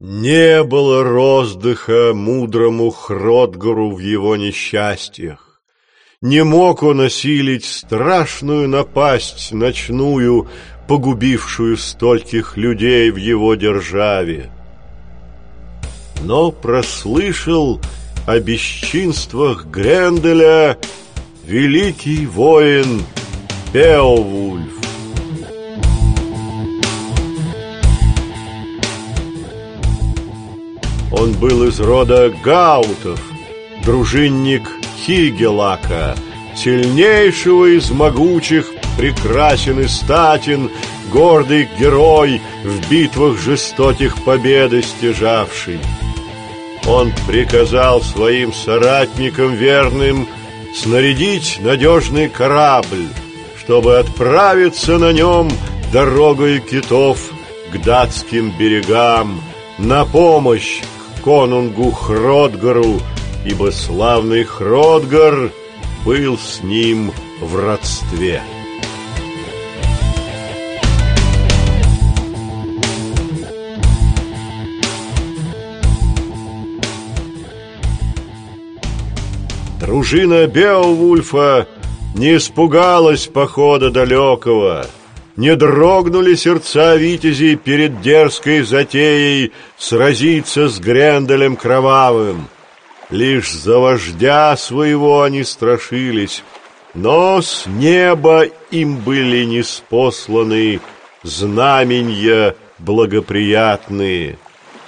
Не было роздыха мудрому Хродгару в его несчастьях. Не мог он осилить страшную напасть ночную, погубившую стольких людей в его державе. Но прослышал о бесчинствах Гренделя великий воин Беовульф. Он был из рода Гаутов, дружинник Хигелака, сильнейшего из могучих, прекрасен и статен, гордый герой, в битвах жестоких победы стяжавший. Он приказал своим соратникам верным снарядить надежный корабль, чтобы отправиться на нем дорогой китов к датским берегам на помощь конунгу Хродгару, ибо славный Хродгар был с ним в родстве. Дружина Беовульфа не испугалась похода далекого — не дрогнули сердца витязей перед дерзкой затеей сразиться с Гренделем кровавым. Лишь за вождя своего они страшились, но с неба им были неспосланы знаменья благоприятные.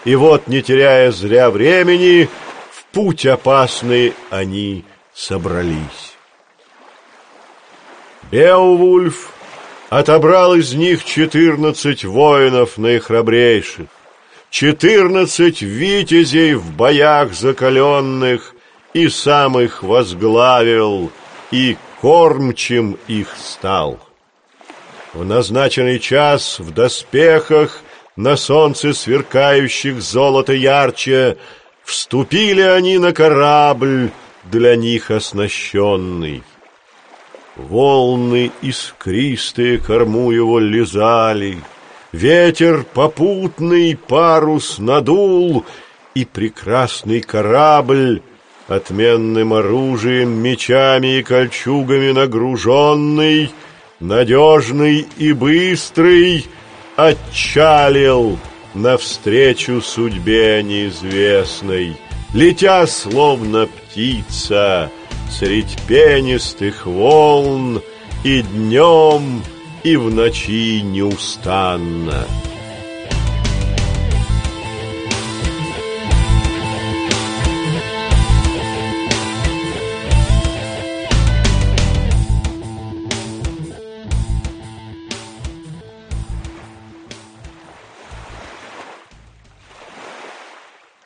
И вот, не теряя зря времени, в путь опасный они собрались. Беовульф отобрал из них четырнадцать воинов наихрабрейших, четырнадцать витязей в боях закаленных, и сам их возглавил, и кормчим их стал. В назначенный час в доспехах, на солнце сверкающих золото ярче, вступили они на корабль, для них оснащенный. Волны искристые корму его лизали, Ветер попутный парус надул, И прекрасный корабль, Отменным оружием, мечами и кольчугами нагруженный, Надежный и быстрый, Отчалил навстречу судьбе неизвестной, Летя словно птица — Средь пенистых волн и днем, и в ночи неустанно.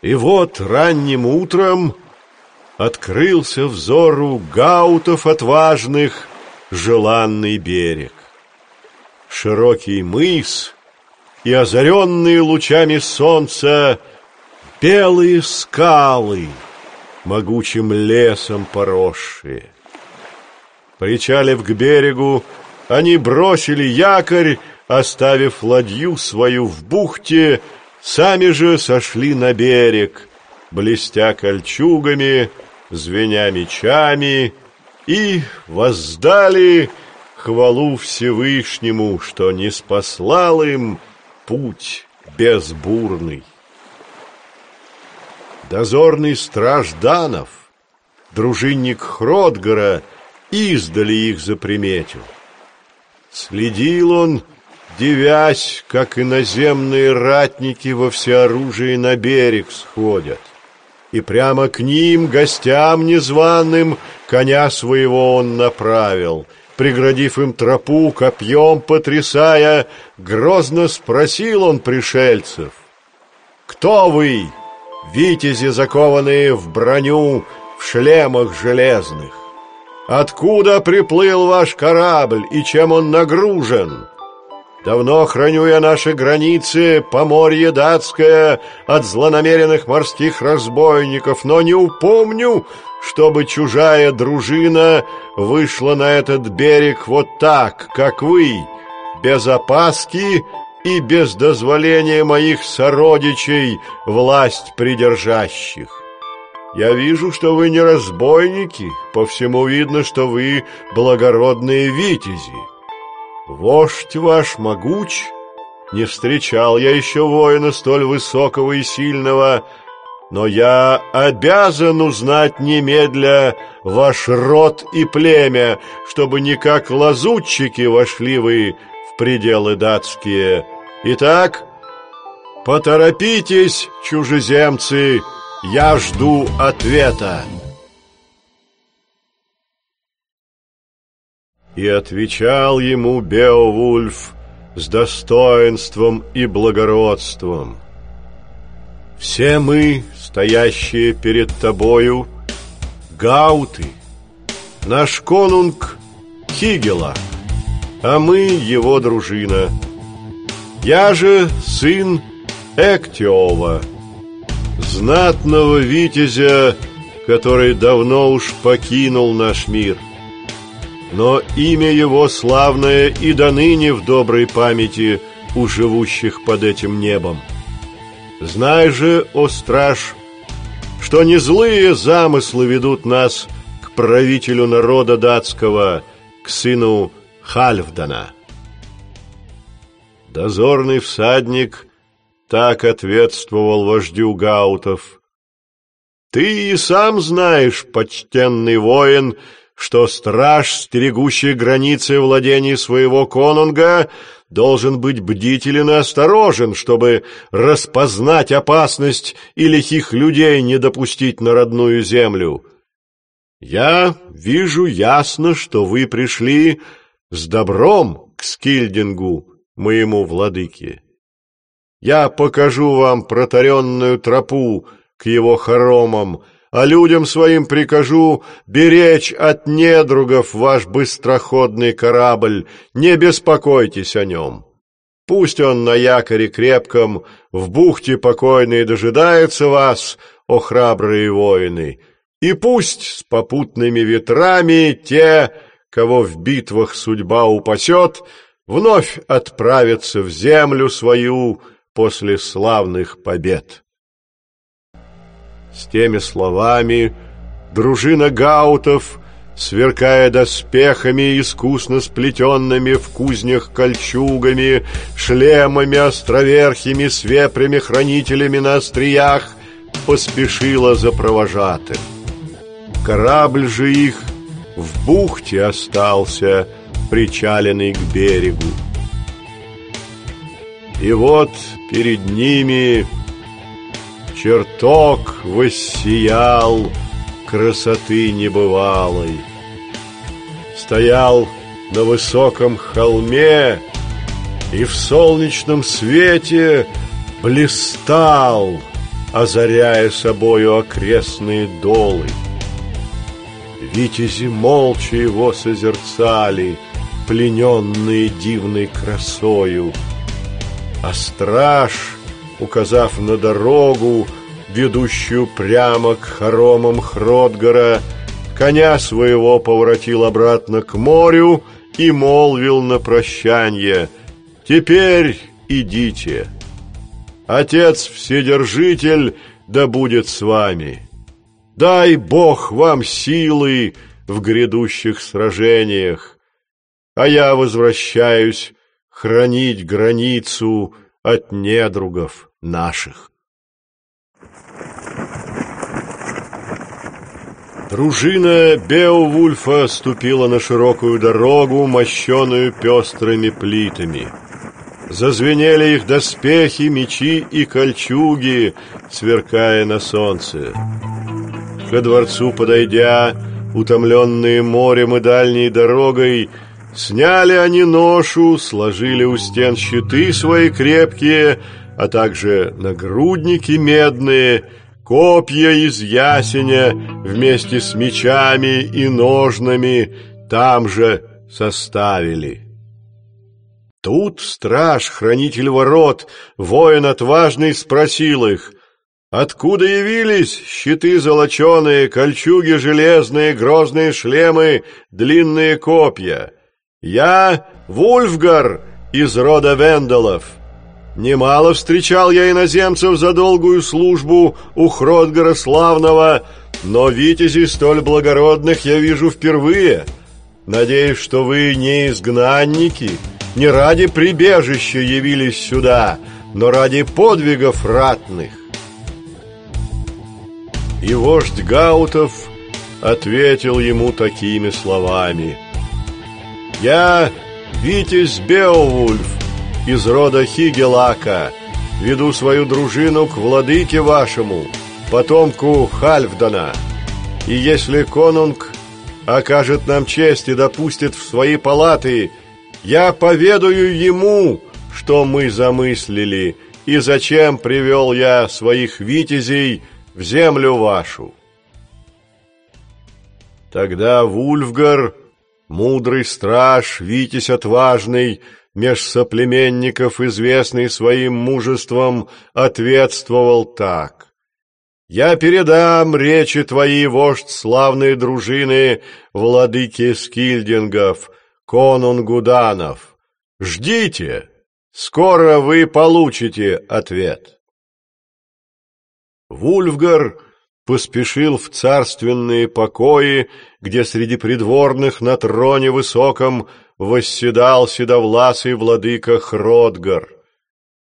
И вот ранним утром открылся взору гаутов отважных желанный берег. Широкий мыс и озаренные лучами солнца белые скалы, могучим лесом поросшие. Причалив к берегу, они бросили якорь, оставив ладью свою в бухте, сами же сошли на берег, блестя кольчугами, звеня мечами, и воздали хвалу Всевышнему, что не спаслал им путь безбурный. Дозорный страж Данов, дружинник Хродгара, издали их заприметил. Следил он, девясь, как иноземные ратники во всеоружии на берег сходят и прямо к ним, гостям незваным, коня своего он направил. Преградив им тропу, копьем потрясая, грозно спросил он пришельцев. «Кто вы, витязи, закованные в броню, в шлемах железных? Откуда приплыл ваш корабль и чем он нагружен?» Давно храню я наши границы, поморье датское, от злонамеренных морских разбойников, но не упомню, чтобы чужая дружина вышла на этот берег вот так, как вы, без опаски и без дозволения моих сородичей власть придержащих. Я вижу, что вы не разбойники, по всему видно, что вы благородные витязи. Вождь ваш могуч, не встречал я еще воина столь высокого и сильного, но я обязан узнать немедля ваш род и племя, чтобы не как лазутчики вошли вы в пределы датские». Итак, поторопитесь, чужеземцы, я жду ответа. И отвечал ему Беовульф с достоинством и благородством. Все мы, стоящие перед тобою, гауты, наш конунг Хигела, а мы его дружина — я же сын Эктиова, знатного витязя, который давно уж покинул наш мир. Но имя его славное и до ныне в доброй памяти у живущих под этим небом. Знай же, о страж, что не злые замыслы ведут нас к правителю народа датского, к сыну Хальфдана. Дозорный всадник так ответствовал вождю гаутов. «Ты и сам знаешь, почтенный воин, что страж, стерегущий границы владений своего конунга, должен быть бдителен и осторожен, чтобы распознать опасность и лихих людей не допустить на родную землю. Я вижу ясно, что вы пришли с добром к Скильдингу, моему владыке. Я покажу вам протаренную тропу к его хоромам, а людям своим прикажу беречь от недругов ваш быстроходный корабль, не беспокойтесь о нем. Пусть он на якоре крепком, в бухте покойной дожидается вас, о храбрые воины, и пусть с попутными ветрами те, кого в битвах судьба упасет, вновь отправиться в землю свою после славных побед. С теми словами дружина гаутов, сверкая доспехами, искусно сплетенными в кузнях кольчугами, шлемами островерхими с вепрями-хранителями на остриях, поспешила за провожатым. Корабль же их в бухте остался — причаленный к берегу. И вот перед ними чертог воссиял красоты небывалой. Стоял на высоком холме и в солнечном свете блистал, озаряя собою окрестные долы. Витязи молча его созерцали — плененные дивной красою. А страж, указав на дорогу, ведущую прямо к хоромам Хродгара, коня своего поворотил обратно к морю и молвил на прощанье «Теперь идите. Отец Вседержитель да будет с вами. Дай Бог вам силы в грядущих сражениях а я возвращаюсь хранить границу от недругов наших. Дружина Беовульфа ступила на широкую дорогу, мощеную пестрыми плитами. Зазвенели их доспехи, мечи и кольчуги, сверкая на солнце. Ко дворцу подойдя, утомленные морем и дальней дорогой, Сняли они ношу, сложили у стен щиты свои крепкие, а также нагрудники медные, копья из ясеня вместе с мечами и ножнами там же составили. Тут страж, хранитель ворот, воин отважный, спросил их, Откуда явились щиты золоченые, кольчуги железные, грозные шлемы, длинные копья? «Я Вульфгар из рода Венделов. Немало встречал я иноземцев за долгую службу у Хродгара Славного, но витязей столь благородных я вижу впервые. Надеюсь, что вы не изгнанники, не ради прибежища явились сюда, но ради подвигов ратных. И вождь Гаутов ответил ему такими словами. «Я Витязь Беовульф, из рода Хигелака, веду свою дружину к владыке вашему, потомку Хальфдана. И если конунг окажет нам честь и допустит в свои палаты, я поведаю ему, что мы замыслили, и зачем привел я своих витязей в землю вашу. Тогда Вульфгар, мудрый страж, витязь отважный, меж соплеменников, известный своим мужеством, ответствовал так. «Я передам речи твои, вождь славной дружины, владыки скильдингов, конунгу данов. Ждите, скоро вы получите ответ». Вульфгар поспешил в царственные покои, где среди придворных на троне высоком восседал седовласый владыка Хродгар.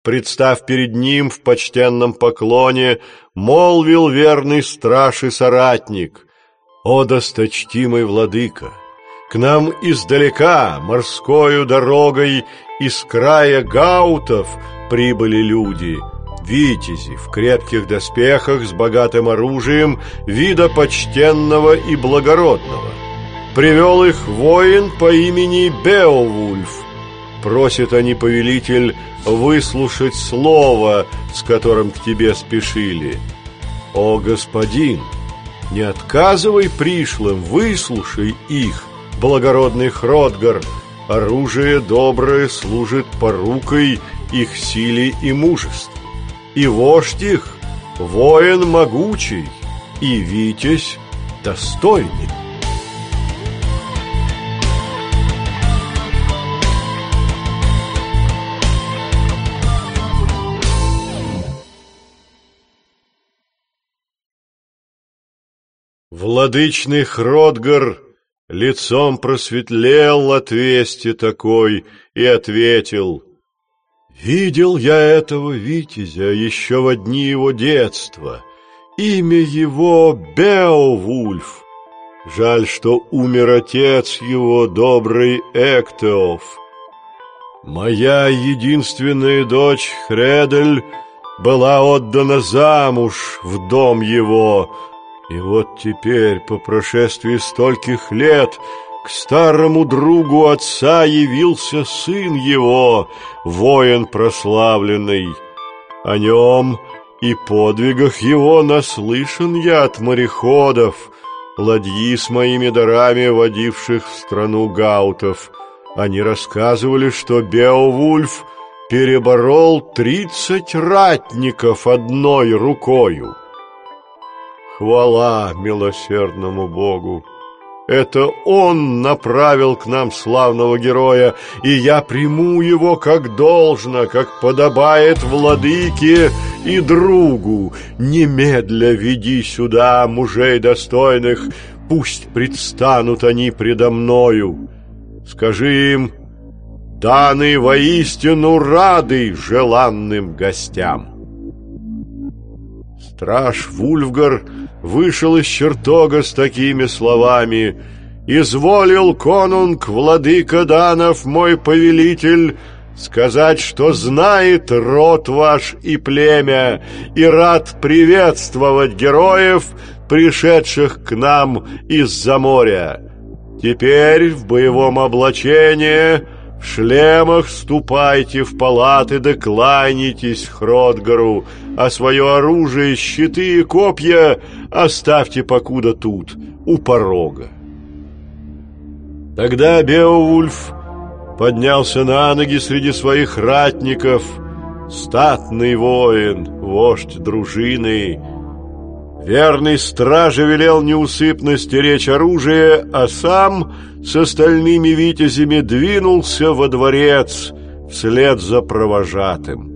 Представ перед ним в почтенном поклоне, молвил верный страж и соратник, «О, досточтимый владыка! К нам издалека, морскою дорогой, из края гаутов прибыли люди» витязи в крепких доспехах с богатым оружием вида почтенного и благородного. Привел их воин по имени Беовульф. Просит они, повелитель, выслушать слово, с которым к тебе спешили. О, господин, не отказывай пришлым, выслушай их, благородный Хродгар. Оружие доброе служит порукой их силе и мужеству. И вождь их, воин могучий, и витязь достойный. Владычный Хродгар лицом просветлел от вести такой и ответил, «Видел я этого витязя еще в дни его детства. Имя его Беовульф. Жаль, что умер отец его, добрый Эктеоф. Моя единственная дочь Хредель была отдана замуж в дом его, и вот теперь, по прошествии стольких лет, к старому другу отца явился сын его, воин прославленный. О нем и подвигах его наслышан я от мореходов, ладьи с моими дарами, водивших в страну гаутов. Они рассказывали, что Беовульф переборол тридцать ратников одной рукою. Хвала милосердному Богу! Это он направил к нам славного героя, и я приму его как должно, как подобает владыке и другу. Немедля веди сюда мужей достойных, пусть предстанут они предо мною. Скажи им, даны воистину рады желанным гостям. Страж Вульфгар вышел из чертога с такими словами «Изволил конунг, владыка Данов, мой повелитель, сказать, что знает род ваш и племя, и рад приветствовать героев, пришедших к нам из-за моря. Теперь в боевом облачении...» Шлемах ступайте в палаты да Хродгару, а свое оружие, щиты и копья оставьте покуда тут, у порога. Тогда Беовульф поднялся на ноги среди своих ратников, статный воин, вождь дружины, Верный страже велел неусыпно стеречь оружие, а сам с остальными витязями двинулся во дворец вслед за провожатым.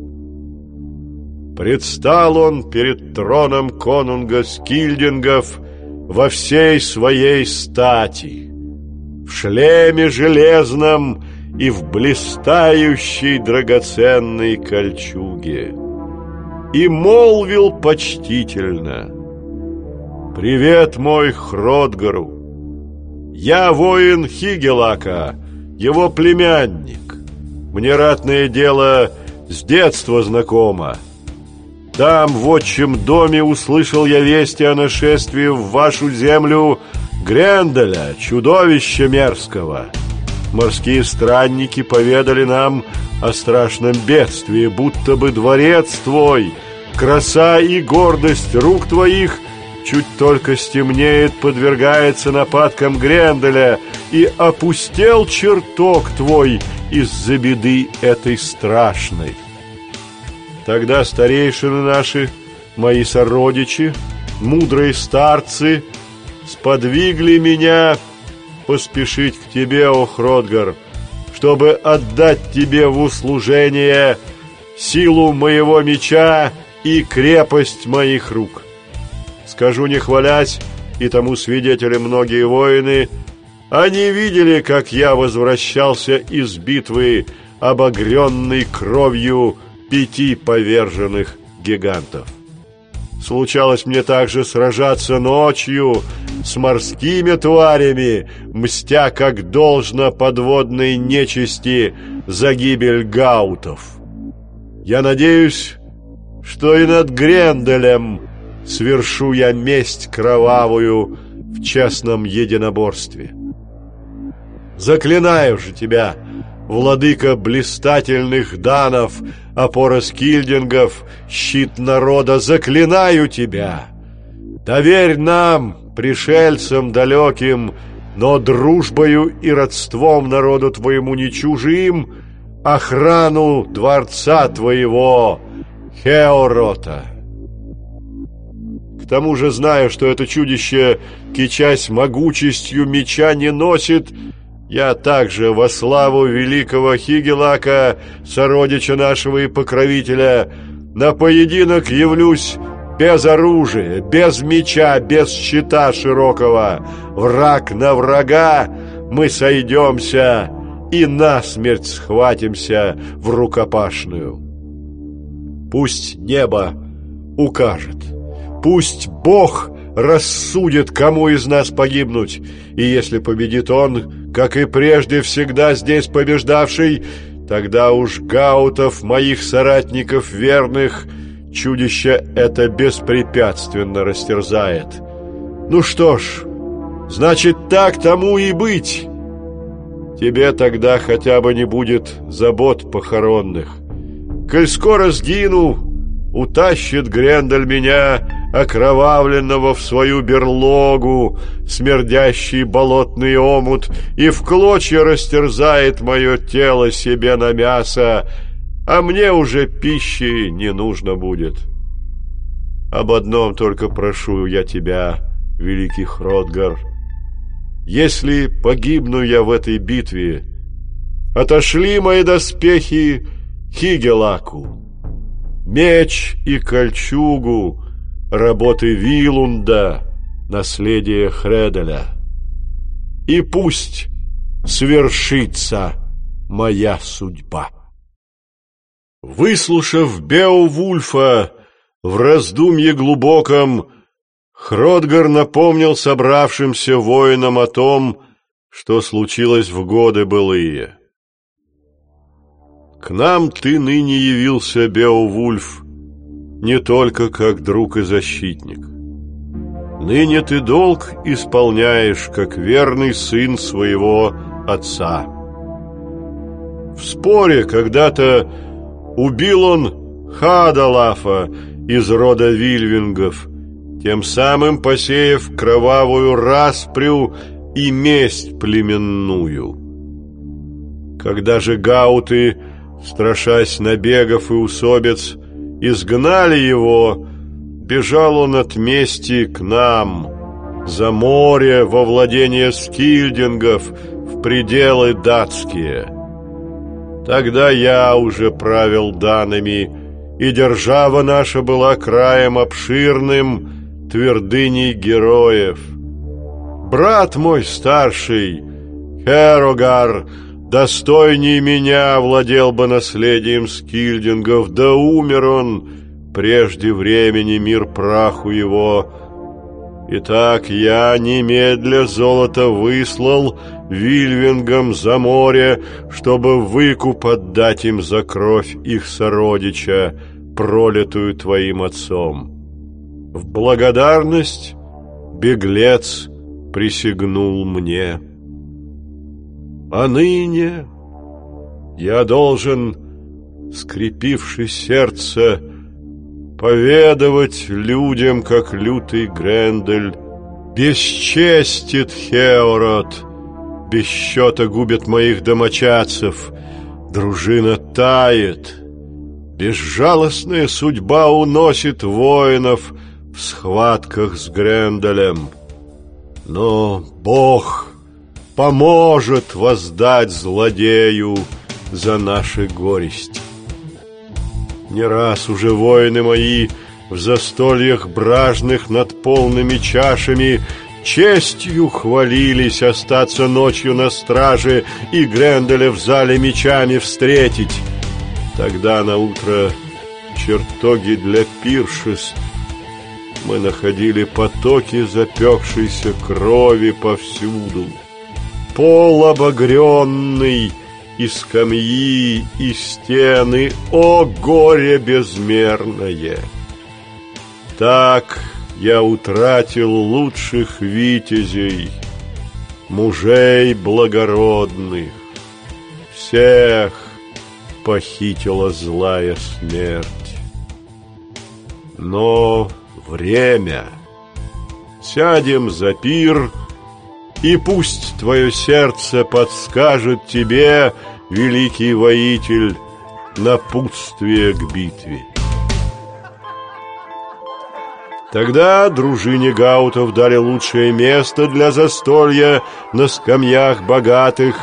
предстал он перед троном конунга Скильдингов во всей своей стати, в шлеме железном и в блистающей драгоценной кольчуге, и молвил почтительно «Привет мой Хродгару! Я воин Хигелака, его племянник. Мне ратное дело с детства знакомо». Там, в отчим доме, услышал я вести о нашествии в вашу землю Гренделя, чудовища мерзкого. Морские странники поведали нам о страшном бедствии, будто бы дворец твой, краса и гордость рук твоих чуть только стемнеет, подвергается нападкам Гренделя, и опустел чертог твой из-за беды этой страшной. Тогда старейшины наши, мои сородичи, мудрые старцы, сподвигли меня поспешить к тебе, о Хродгар, чтобы отдать тебе в услужение силу моего меча и крепость моих рук. Скажу не хвалясь, и тому свидетели многие воины, они видели, как я возвращался из битвы, обогренный кровью пяти поверженных гигантов. Случалось мне также сражаться ночью с морскими тварями, мстя как должно подводной нечисти за гибель гаутов. Я надеюсь, что и над Гренделем свершу я месть кровавую в честном единоборстве. Заклинаю же тебя, владыка блистательных данов, опора скильдингов, щит народа, заклинаю тебя! Доверь нам, пришельцам далеким, но дружбою и родством народу твоему не чужим, охрану дворца твоего, Хеорота. К тому же знаю, что это чудище, кичась могучестью меча, не носит я также во славу великого Хигелака, сородича нашего и покровителя, на поединок явлюсь без оружия, без меча, без щита широкого. Враг на врага мы сойдемся и насмерть схватимся в рукопашную. Пусть небо укажет, пусть Бог рассудит, кому из нас погибнуть, и если победит он, как и прежде всегда здесь побеждавший, тогда уж гаутов, моих соратников верных, чудище это беспрепятственно растерзает. Ну что ж, значит, так тому и быть. Тебе тогда хотя бы не будет забот похоронных. Коль скоро сгину, утащит Грендель меня окровавленного в свою берлогу, смердящий болотный омут, и в клочья растерзает мое тело себе на мясо, а мне уже пищи не нужно будет. Об одном только прошу я тебя, великий Хродгар. Если погибну я в этой битве, отошли мои доспехи Хигелаку. Меч и кольчугу работы Вилунда, наследие Хределя. И пусть свершится моя судьба. Выслушав Беовульфа в раздумье глубоком, Хродгар напомнил собравшимся воинам о том, что случилось в годы былые. «К нам ты ныне явился, Беовульф, не только как друг и защитник. Ныне ты долг исполняешь, как верный сын своего отца. В споре когда-то убил он Хадалафа из рода Вильвингов, тем самым посеяв кровавую распрю и месть племенную. Когда же гауты, страшась набегов и усобиц, Изгнали его, бежал он от мести к нам, за море во владение скильдингов, в пределы датские. Тогда я уже правил данными и держава наша была краем обширным, твердыней героев. Брат мой старший, Херогар, достойней меня владел бы наследием скильдингов, да умер он прежде времени мир праху его. Итак, я немедля золото выслал Вильвингам за море, чтобы выкуп отдать им за кровь их сородича, пролитую твоим отцом. В благодарность беглец присягнул мне. А ныне я должен, скрепивший сердце, поведывать людям, как лютый Грендель, бесчестит Хеорот, без счета губит моих домочадцев, дружина тает, безжалостная судьба уносит воинов в схватках с Гренделем. Но Бог поможет воздать злодею за наши горести. Не раз уже воины мои в застольях бражных над полными чашами честью хвалились остаться ночью на страже и Гренделя в зале мечами встретить. Тогда на утро чертоги для пиршеств мы находили потоки запекшейся крови повсюду. Пол обогренный — и скамьи, и стены, о горе безмерное! Так я утратил лучших витязей, мужей благородных, всех похитила злая смерть. Но время. Сядем за пир — и пусть твое сердце подскажет тебе, великий воитель, напутствие к битве. Тогда дружине гаутов дали лучшее место для застолья на скамьях богатых,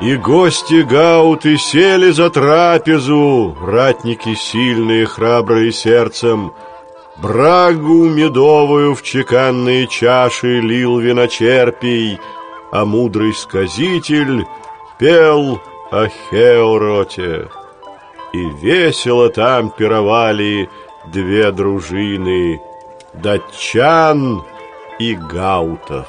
и гости гауты сели за трапезу, ратники сильные, храбрые сердцем, Брагу медовую в чеканные чаши лил виночерпий, А мудрый сказитель пел о Хеороте. И весело там пировали две дружины — датчан и гаутов.